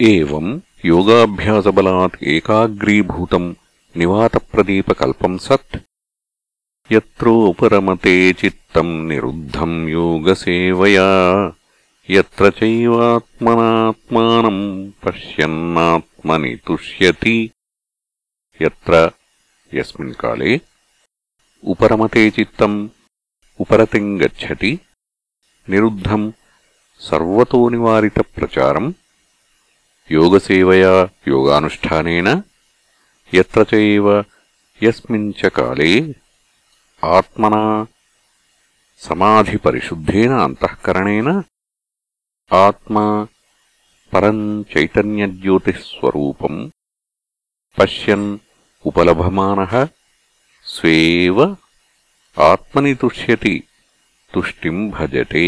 एवम् योगाभ्यासबलात् एकाग्रीभूतम् निवातप्रदीपकल्पम् सत्। यत्रोपरमते चित्तम् निरुद्धम् योगसेवया। यत्र चैवात्मनात्मानम् पश्यन्नात्मनि तुष्यति। यत्र यस्मिन् काले उपरमते चित्तम् उपरतिम् गच्छति। निरुद्धम् सर्वतोनिवारितप्रचारम् योगसेवया योगानुष्ठानेन यत्र चैव यस्मिन् च काले आत्मना समाधिपरिशुद्धेन अन्तःकरणेन आत्मा परम् चैतन्यज्योतिःस्वरूपम् पश्यन् उपलभमानः स्वेव आत्मनि तुष्यति तुष्टिम् भजते